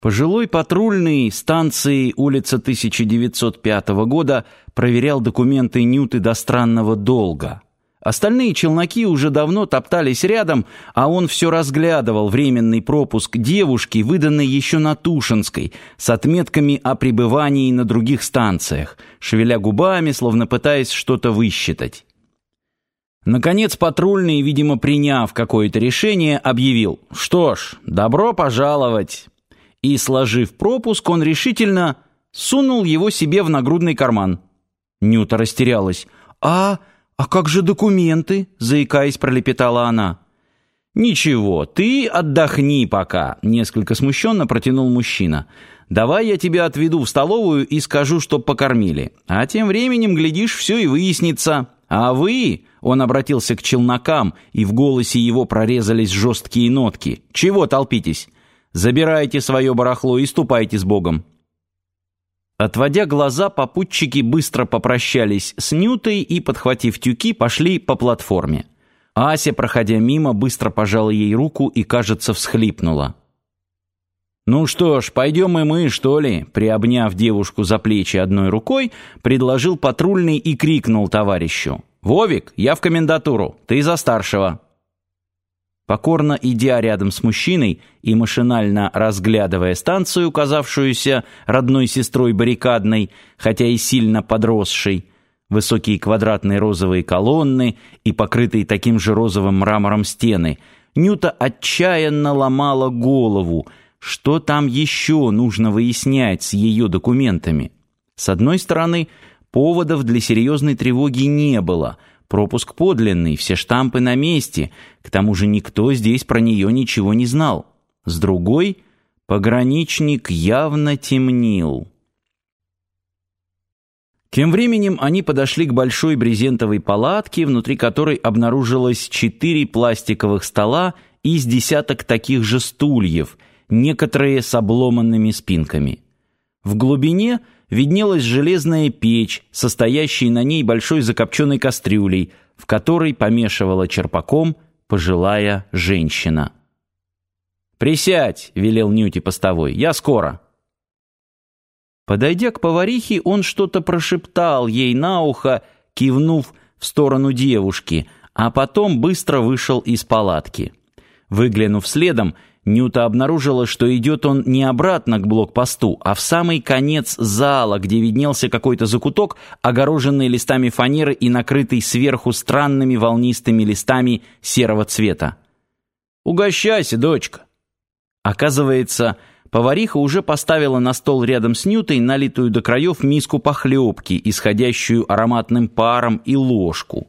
Пожилой патрульный станции улица 1905 года проверял документы Нюты до странного долга. Остальные челноки уже давно топтались рядом, а он все разглядывал временный пропуск девушки, выданный еще на Тушинской, с отметками о пребывании на других станциях, шевеля губами, словно пытаясь что-то высчитать. Наконец патрульный, видимо, приняв какое-то решение, объявил «Что ж, добро пожаловать!» И, сложив пропуск, он решительно сунул его себе в нагрудный карман. Нюта растерялась. «А, а как же документы?» — заикаясь, пролепетала она. «Ничего, ты отдохни пока», — несколько смущенно протянул мужчина. «Давай я тебя отведу в столовую и скажу, чтоб покормили. А тем временем, глядишь, все и выяснится. А вы...» — он обратился к челнокам, и в голосе его прорезались жесткие нотки. «Чего толпитесь? Забирайте свое барахло и ступайте с Богом». Отводя глаза, попутчики быстро попрощались с Нютой и, подхватив тюки, пошли по платформе. Ася, проходя мимо, быстро пожала ей руку и, кажется, всхлипнула. «Ну что ж, пойдем и мы, что ли?» Приобняв девушку за плечи одной рукой, предложил патрульный и крикнул товарищу. «Вовик, я в комендатуру, ты за старшего». Покорно идя рядом с мужчиной и машинально разглядывая станцию, казавшуюся родной сестрой баррикадной, хотя и сильно подросшей, высокие квадратные розовые колонны и покрытые таким же розовым мрамором стены, Нюта отчаянно ломала голову, что там еще нужно выяснять с ее документами. С одной стороны, поводов для серьезной тревоги не было — Пропуск подлинный, все штампы на месте. К тому же никто здесь про нее ничего не знал. С другой, пограничник явно темнил. Тем временем они подошли к большой брезентовой палатке, внутри которой обнаружилось четыре пластиковых стола и с десяток таких же стульев, некоторые с обломанными спинками. В глубине – виднелась железная печь, состоящая на ней большой закопченной кастрюлей, в которой помешивала черпаком пожилая женщина. «Присядь!» — велел Нюти постовой. «Я скоро!» Подойдя к поварихе, он что-то прошептал ей на ухо, кивнув в сторону девушки, а потом быстро вышел из палатки. Выглянув следом, Нюта обнаружила, что идет он не обратно к блокпосту, а в самый конец зала, где виднелся какой-то закуток, огороженный листами фанеры и накрытый сверху странными волнистыми листами серого цвета. «Угощайся, дочка!» Оказывается, повариха уже поставила на стол рядом с Нютой налитую до краев миску похлебки, исходящую ароматным паром, и ложку.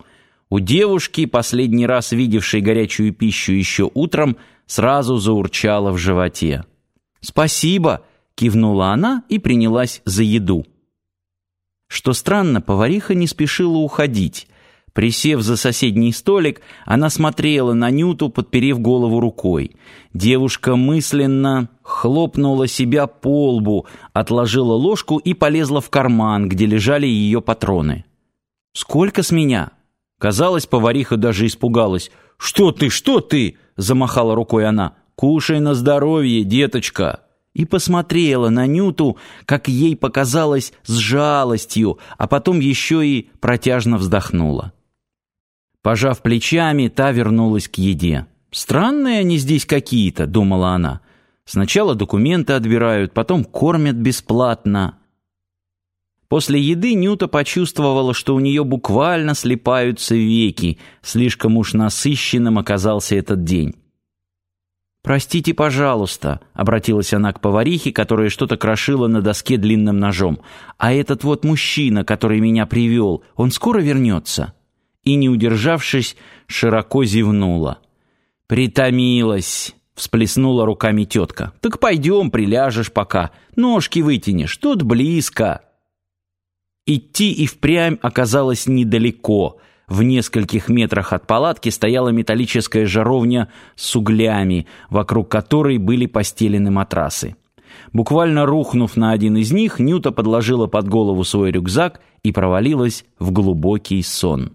У девушки, последний раз видевшей горячую пищу еще утром, сразу заурчало в животе. «Спасибо!» — кивнула она и принялась за еду. Что странно, повариха не спешила уходить. Присев за соседний столик, она смотрела на Нюту, подперев голову рукой. Девушка мысленно хлопнула себя по лбу, отложила ложку и полезла в карман, где лежали ее патроны. «Сколько с меня?» Казалось, повариха даже испугалась. «Что ты, что ты?» — замахала рукой она. «Кушай на здоровье, деточка!» И посмотрела на Нюту, как ей показалось, с жалостью, а потом еще и протяжно вздохнула. Пожав плечами, та вернулась к еде. «Странные они здесь какие-то», — думала она. «Сначала документы отбирают, потом кормят бесплатно». После еды Нюта почувствовала, что у нее буквально слепаются веки, слишком уж насыщенным оказался этот день. «Простите, пожалуйста», — обратилась она к поварихе, которая что-то крошила на доске длинным ножом. «А этот вот мужчина, который меня привел, он скоро вернется?» И, не удержавшись, широко зевнула. «Притомилась», — всплеснула руками тетка. «Так пойдем, приляжешь пока. Ножки вытянешь, тут близко». Идти и впрямь оказалось недалеко. В нескольких метрах от палатки стояла металлическая жаровня с углями, вокруг которой были постелены матрасы. Буквально рухнув на один из них, Нюта подложила под голову свой рюкзак и провалилась в глубокий сон.